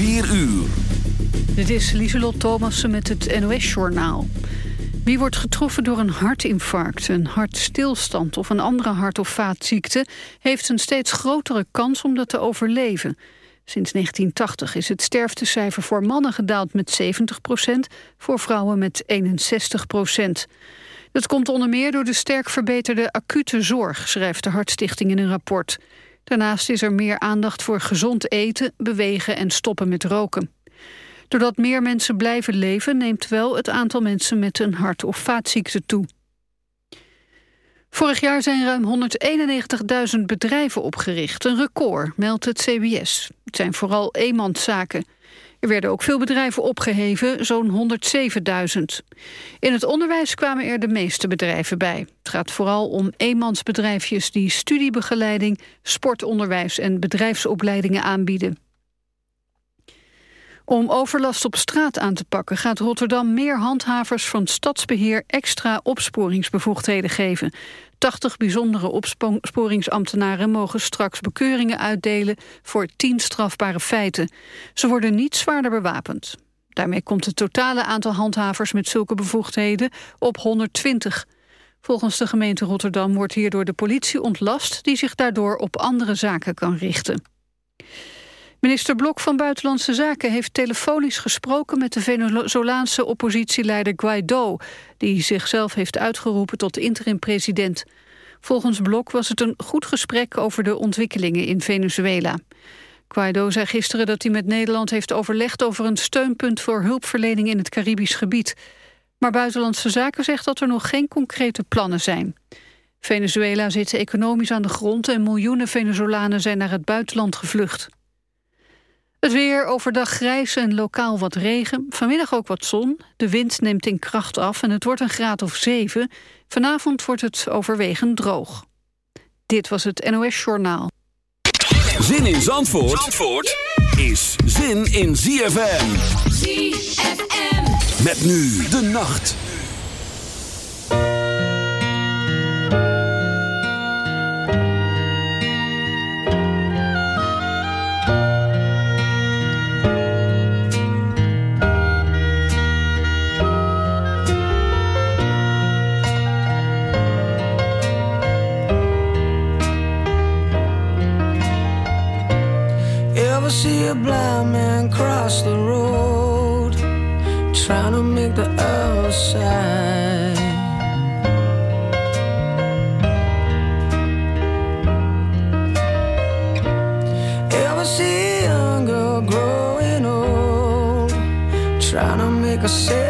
4 uur. Dit is Lieselot Thomassen met het NOS-journaal. Wie wordt getroffen door een hartinfarct, een hartstilstand of een andere hart- of vaatziekte... heeft een steeds grotere kans om dat te overleven. Sinds 1980 is het sterftecijfer voor mannen gedaald met 70 procent... voor vrouwen met 61 procent. Dat komt onder meer door de sterk verbeterde acute zorg... schrijft de Hartstichting in een rapport. Daarnaast is er meer aandacht voor gezond eten, bewegen en stoppen met roken. Doordat meer mensen blijven leven... neemt wel het aantal mensen met een hart- of vaatziekte toe. Vorig jaar zijn ruim 191.000 bedrijven opgericht. Een record, meldt het CBS. Het zijn vooral eenmanszaken. Er werden ook veel bedrijven opgeheven, zo'n 107.000. In het onderwijs kwamen er de meeste bedrijven bij. Het gaat vooral om eenmansbedrijfjes die studiebegeleiding, sportonderwijs en bedrijfsopleidingen aanbieden. Om overlast op straat aan te pakken gaat Rotterdam meer handhavers van stadsbeheer extra opsporingsbevoegdheden geven. 80 bijzondere opsporingsambtenaren mogen straks bekeuringen uitdelen voor 10 strafbare feiten. Ze worden niet zwaarder bewapend. Daarmee komt het totale aantal handhavers met zulke bevoegdheden op 120. Volgens de gemeente Rotterdam wordt hierdoor de politie ontlast die zich daardoor op andere zaken kan richten. Minister Blok van Buitenlandse Zaken heeft telefonisch gesproken met de Venezolaanse oppositieleider Guaido, die zichzelf heeft uitgeroepen tot interim-president. Volgens Blok was het een goed gesprek over de ontwikkelingen in Venezuela. Guaido zei gisteren dat hij met Nederland heeft overlegd over een steunpunt voor hulpverlening in het Caribisch gebied. Maar Buitenlandse Zaken zegt dat er nog geen concrete plannen zijn. Venezuela zit economisch aan de grond en miljoenen Venezolanen zijn naar het buitenland gevlucht. Het weer overdag grijs en lokaal wat regen. Vanmiddag ook wat zon. De wind neemt in kracht af en het wordt een graad of 7. Vanavond wordt het overwegend droog. Dit was het NOS Journaal. Zin in Zandvoort, Zandvoort is zin in ZFM. ZFM. Met nu de nacht. See a blind man cross the road, trying to make the other side? Ever see a young girl growing old, trying to make a bride?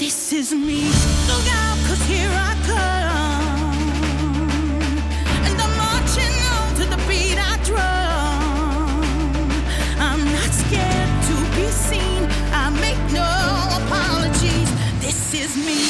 This is me. Look out, cause here I come. And I'm marching on to the beat I drum. I'm not scared to be seen. I make no apologies. This is me.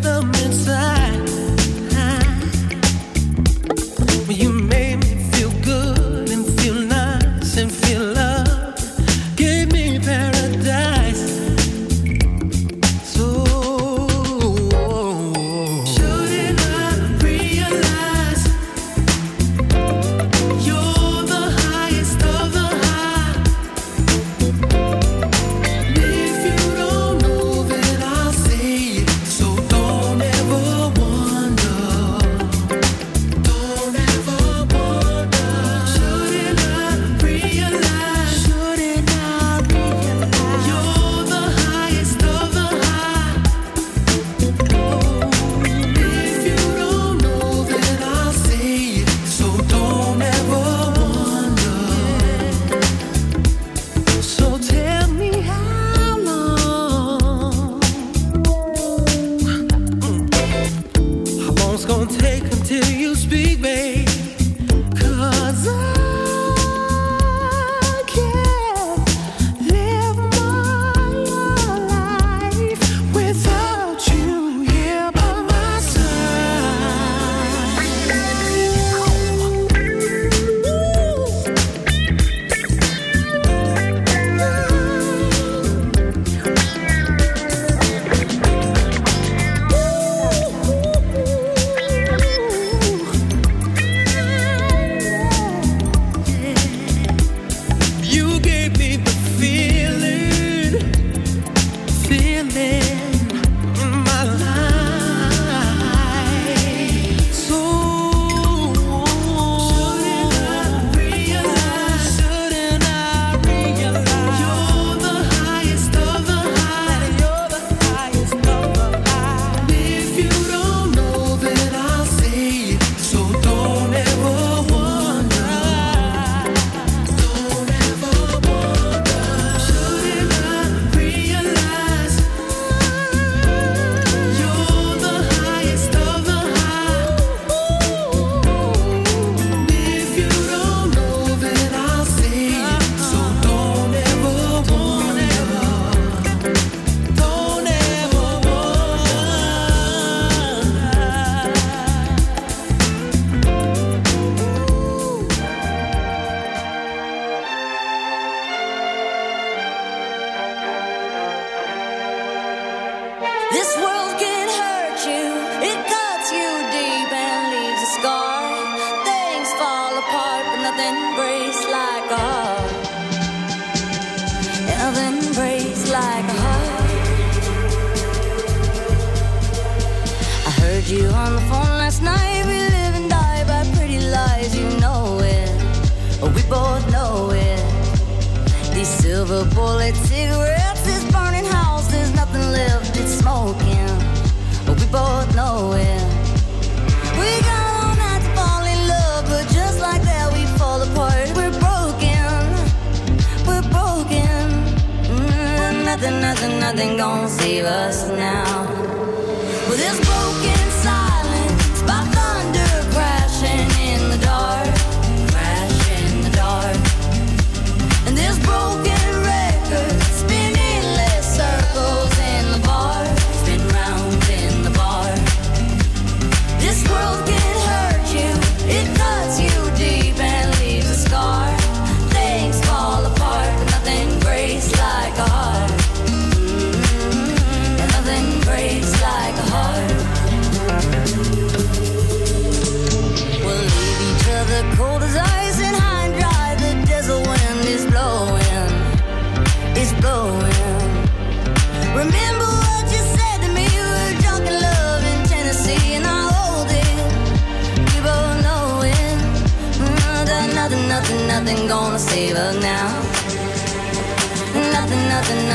the inside.